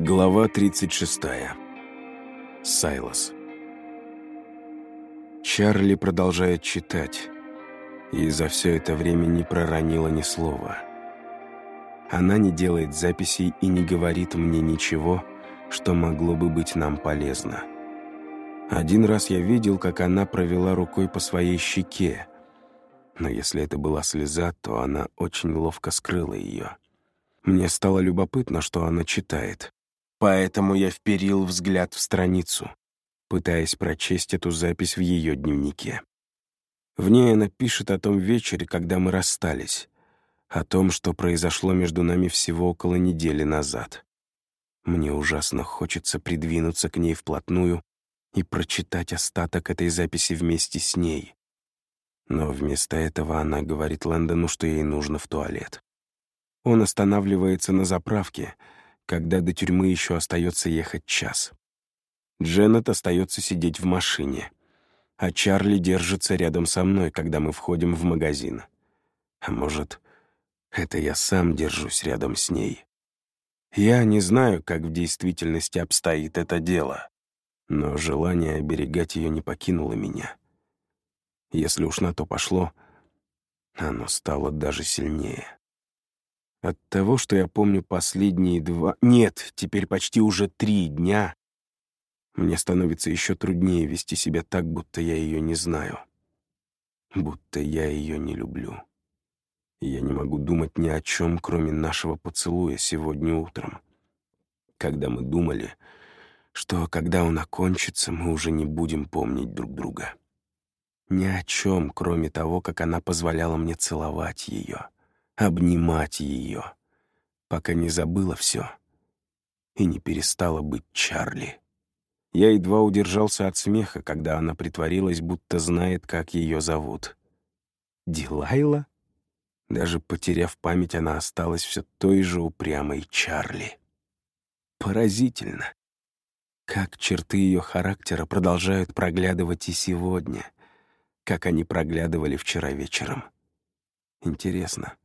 Глава 36. Сайлос. Чарли продолжает читать, и за все это время не проронила ни слова. Она не делает записей и не говорит мне ничего, что могло бы быть нам полезно. Один раз я видел, как она провела рукой по своей щеке, но если это была слеза, то она очень ловко скрыла ее. Мне стало любопытно, что она читает. Поэтому я вперил взгляд в страницу, пытаясь прочесть эту запись в ее дневнике. В ней она пишет о том вечере, когда мы расстались, о том, что произошло между нами всего около недели назад. Мне ужасно хочется придвинуться к ней вплотную и прочитать остаток этой записи вместе с ней. Но вместо этого она говорит Лэндону, что ей нужно в туалет. Он останавливается на заправке — когда до тюрьмы еще остается ехать час. Дженнет остается сидеть в машине, а Чарли держится рядом со мной, когда мы входим в магазин. А может, это я сам держусь рядом с ней. Я не знаю, как в действительности обстоит это дело, но желание оберегать ее не покинуло меня. Если уж на то пошло, оно стало даже сильнее. От того, что я помню последние два... Нет, теперь почти уже три дня, мне становится еще труднее вести себя так, будто я ее не знаю. Будто я ее не люблю. я не могу думать ни о чем, кроме нашего поцелуя сегодня утром. Когда мы думали, что когда он окончится, мы уже не будем помнить друг друга. Ни о чем, кроме того, как она позволяла мне целовать ее обнимать ее, пока не забыла все и не перестала быть Чарли. Я едва удержался от смеха, когда она притворилась, будто знает, как ее зовут. Дилайла? Даже потеряв память, она осталась все той же упрямой Чарли. Поразительно, как черты ее характера продолжают проглядывать и сегодня, как они проглядывали вчера вечером. Интересно,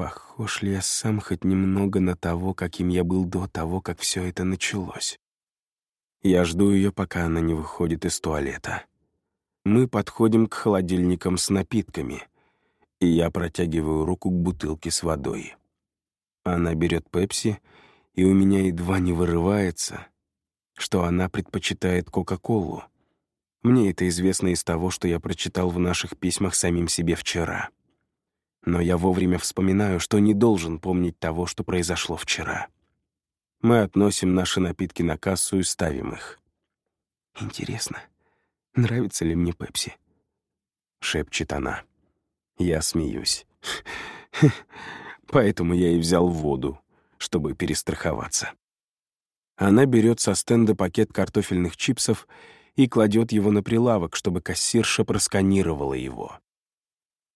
Похож ли я сам хоть немного на того, каким я был до того, как все это началось? Я жду ее, пока она не выходит из туалета. Мы подходим к холодильникам с напитками, и я протягиваю руку к бутылке с водой. Она берет пепси, и у меня едва не вырывается, что она предпочитает Кока-Колу. Мне это известно из того, что я прочитал в наших письмах самим себе вчера но я вовремя вспоминаю, что не должен помнить того, что произошло вчера. Мы относим наши напитки на кассу и ставим их. «Интересно, нравится ли мне Пепси?» — шепчет она. Я смеюсь. Поэтому я и взял воду, чтобы перестраховаться. Она берет со стенда пакет картофельных чипсов и кладет его на прилавок, чтобы кассирша просканировала его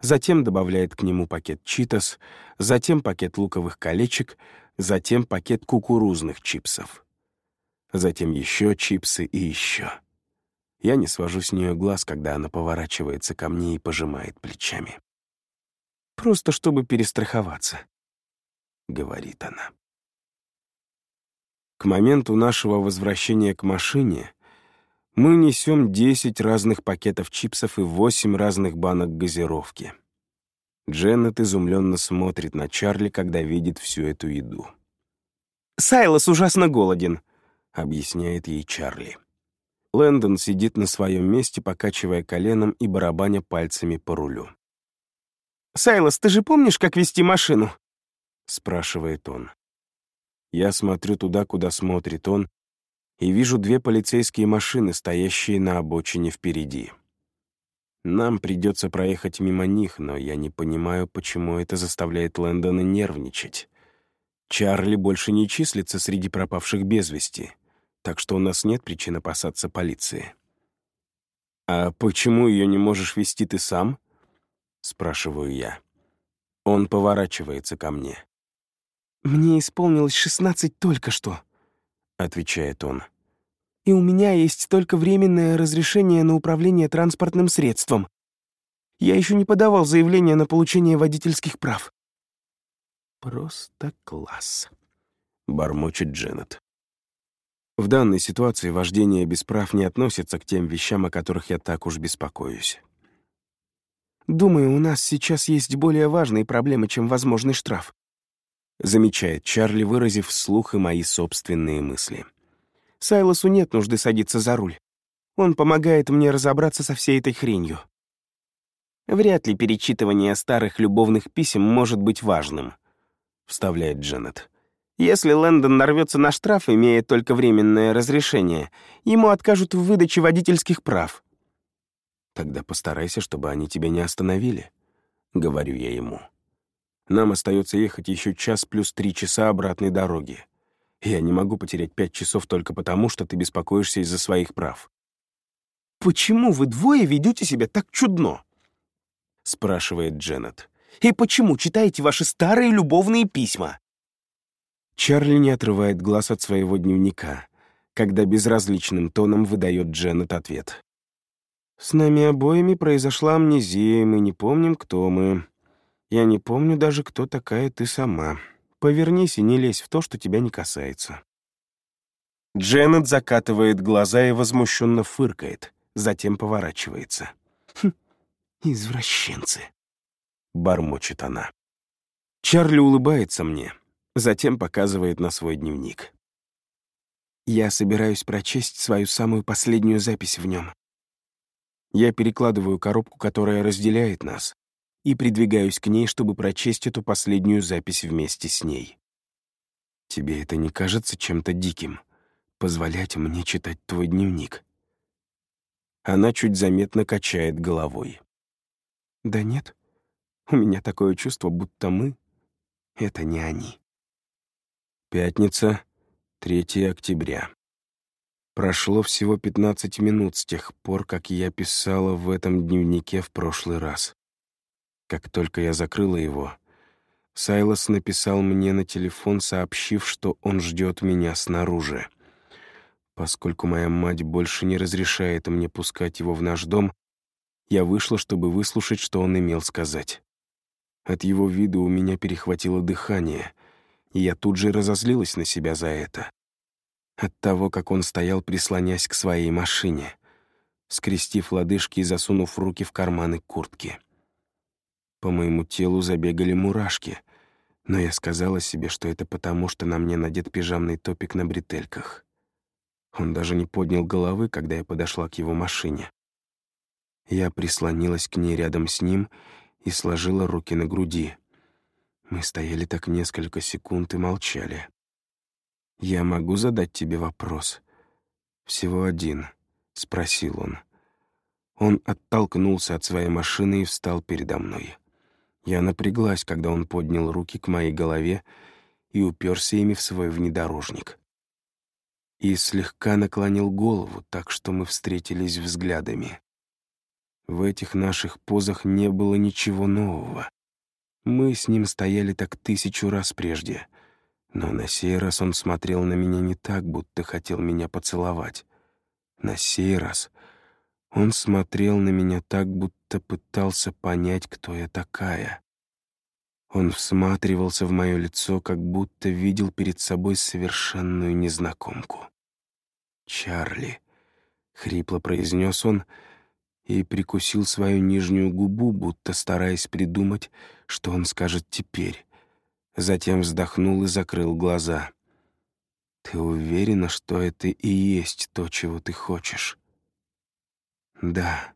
затем добавляет к нему пакет читос, затем пакет луковых колечек, затем пакет кукурузных чипсов. Затем еще чипсы и еще. Я не свожу с нее глаз, когда она поворачивается ко мне и пожимает плечами. «Просто чтобы перестраховаться», — говорит она. К моменту нашего возвращения к машине мы несем 10 разных пакетов чипсов и 8 разных банок газировки. Дженнет изумленно смотрит на Чарли, когда видит всю эту еду. «Сайлос ужасно голоден», — объясняет ей Чарли. Лэндон сидит на своем месте, покачивая коленом и барабаня пальцами по рулю. «Сайлос, ты же помнишь, как вести машину?» — спрашивает он. Я смотрю туда, куда смотрит он, и вижу две полицейские машины, стоящие на обочине впереди. Нам придется проехать мимо них, но я не понимаю, почему это заставляет Лэндона нервничать. Чарли больше не числится среди пропавших без вести, так что у нас нет причин опасаться полиции. «А почему ее не можешь вести ты сам?» — спрашиваю я. Он поворачивается ко мне. «Мне исполнилось шестнадцать только что», — отвечает он и у меня есть только временное разрешение на управление транспортным средством. Я еще не подавал заявление на получение водительских прав». «Просто класс», — бормочет Дженнет. В данной ситуации вождение без прав не относится к тем вещам, о которых я так уж беспокоюсь. «Думаю, у нас сейчас есть более важные проблемы, чем возможный штраф», замечает Чарли, выразив вслух и мои собственные мысли. «Сайлосу нет нужды садиться за руль. Он помогает мне разобраться со всей этой хренью». «Вряд ли перечитывание старых любовных писем может быть важным», — вставляет Дженнет. Если Лэндон нарвется на штраф, имея только временное разрешение, ему откажут в выдаче водительских прав. Тогда постарайся, чтобы они тебя не остановили, — говорю я ему. Нам остается ехать еще час плюс три часа обратной дороги. Я не могу потерять пять часов только потому, что ты беспокоишься из-за своих прав. «Почему вы двое ведете себя так чудно?» — спрашивает Дженнет. «И почему читаете ваши старые любовные письма?» Чарли не отрывает глаз от своего дневника, когда безразличным тоном выдает Дженнет ответ. «С нами обоими произошла амнезия, и мы не помним, кто мы. Я не помню даже, кто такая ты сама. Повернись и не лезь в то, что тебя не касается». Дженнет закатывает глаза и возмущенно фыркает, затем поворачивается. «Хм, извращенцы», — бормочет она. Чарли улыбается мне, затем показывает на свой дневник. Я собираюсь прочесть свою самую последнюю запись в нем. Я перекладываю коробку, которая разделяет нас, и придвигаюсь к ней, чтобы прочесть эту последнюю запись вместе с ней. Тебе это не кажется чем-то диким? Позволять мне читать твой дневник? Она чуть заметно качает головой. Да нет, у меня такое чувство, будто мы — это не они. Пятница, 3 октября. Прошло всего 15 минут с тех пор, как я писала в этом дневнике в прошлый раз. Как только я закрыла его, Сайлос написал мне на телефон, сообщив, что он ждет меня снаружи. Поскольку моя мать больше не разрешает мне пускать его в наш дом, я вышла, чтобы выслушать, что он имел сказать. От его вида у меня перехватило дыхание — и я тут же разозлилась на себя за это. От того, как он стоял, прислонясь к своей машине, скрестив лодыжки и засунув руки в карманы куртки. По моему телу забегали мурашки, но я сказала себе, что это потому, что на мне надет пижамный топик на бретельках. Он даже не поднял головы, когда я подошла к его машине. Я прислонилась к ней рядом с ним и сложила руки на груди. Мы стояли так несколько секунд и молчали. «Я могу задать тебе вопрос?» «Всего один», — спросил он. Он оттолкнулся от своей машины и встал передо мной. Я напряглась, когда он поднял руки к моей голове и уперся ими в свой внедорожник. И слегка наклонил голову, так что мы встретились взглядами. В этих наших позах не было ничего нового. Мы с ним стояли так тысячу раз прежде, но на сей раз он смотрел на меня не так, будто хотел меня поцеловать. На сей раз он смотрел на меня так, будто пытался понять, кто я такая. Он всматривался в мое лицо, как будто видел перед собой совершенную незнакомку. «Чарли», — хрипло произнес он, — и прикусил свою нижнюю губу, будто стараясь придумать, что он скажет теперь. Затем вздохнул и закрыл глаза. «Ты уверена, что это и есть то, чего ты хочешь?» «Да».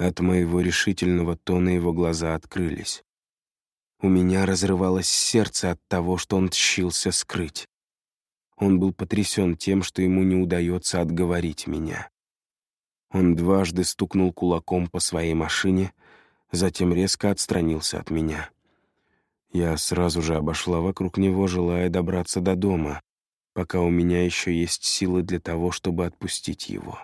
От моего решительного тона его глаза открылись. У меня разрывалось сердце от того, что он тщился скрыть. Он был потрясен тем, что ему не удается отговорить меня. Он дважды стукнул кулаком по своей машине, затем резко отстранился от меня. Я сразу же обошла вокруг него, желая добраться до дома, пока у меня еще есть силы для того, чтобы отпустить его.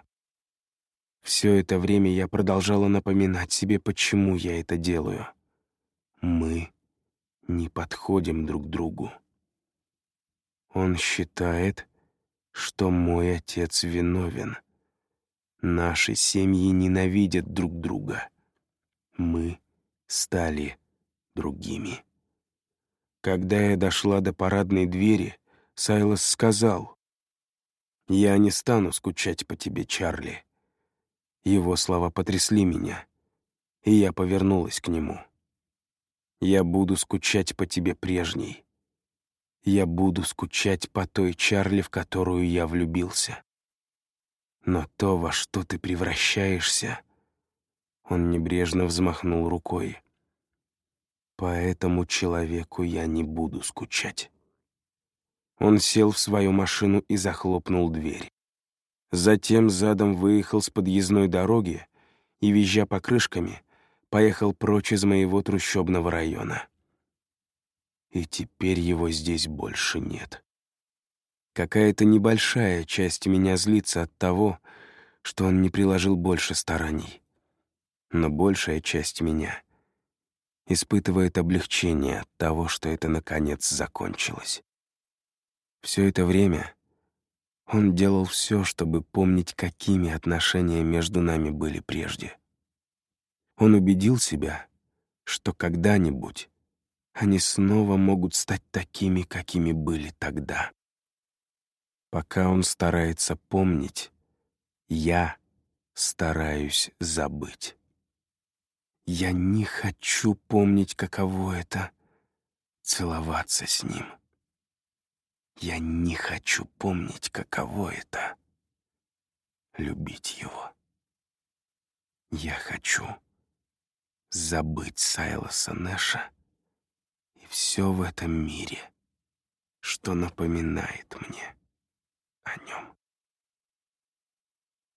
Все это время я продолжала напоминать себе, почему я это делаю. Мы не подходим друг другу. Он считает, что мой отец виновен — Наши семьи ненавидят друг друга. Мы стали другими. Когда я дошла до парадной двери, Сайлос сказал, «Я не стану скучать по тебе, Чарли». Его слова потрясли меня, и я повернулась к нему. «Я буду скучать по тебе прежней. Я буду скучать по той Чарли, в которую я влюбился. Но то, во что ты превращаешься...» Он небрежно взмахнул рукой. «По этому человеку я не буду скучать». Он сел в свою машину и захлопнул дверь. Затем задом выехал с подъездной дороги и, визжа покрышками, поехал прочь из моего трущобного района. И теперь его здесь больше нет. Какая-то небольшая часть меня злится от того, что он не приложил больше стараний. Но большая часть меня испытывает облегчение от того, что это наконец закончилось. Все это время он делал все, чтобы помнить, какими отношения между нами были прежде. Он убедил себя, что когда-нибудь они снова могут стать такими, какими были тогда. Пока он старается помнить, я стараюсь забыть. Я не хочу помнить, каково это — целоваться с ним. Я не хочу помнить, каково это — любить его. Я хочу забыть Сайлоса Нэша и все в этом мире, что напоминает мне о нем.